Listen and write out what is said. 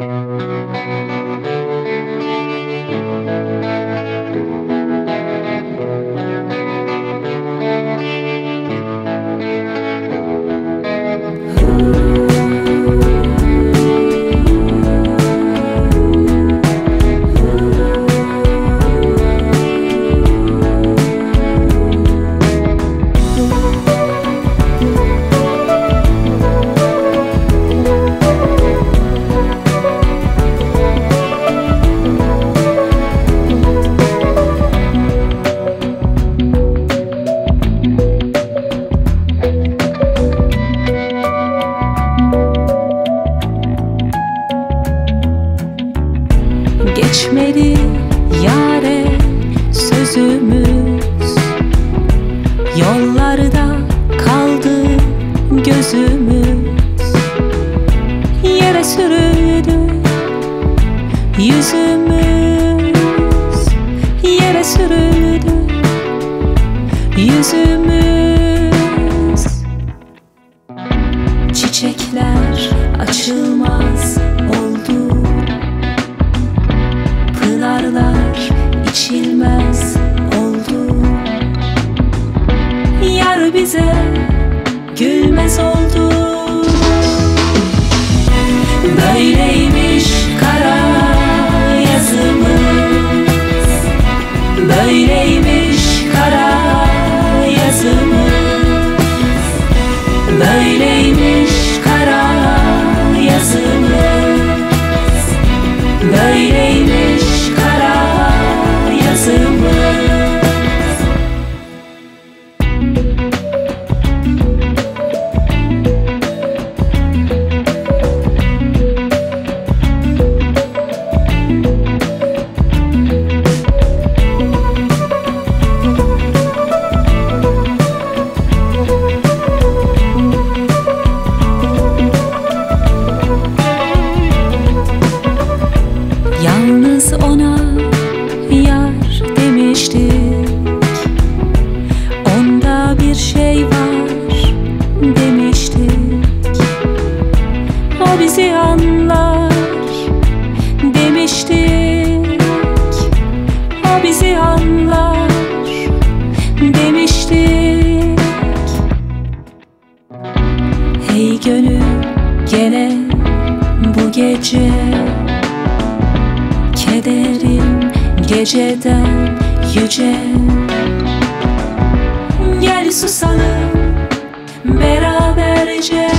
Música Geçmedi yare sözümüz. Yollarda kaldı gözümüz. Yere sürüldü yüzümüz. Yere sürüldü yüzümüz. Çiçekler açılmaz oldu bize gülmez oldu gece. Kederim geceden yüce. Gel susalım beraberce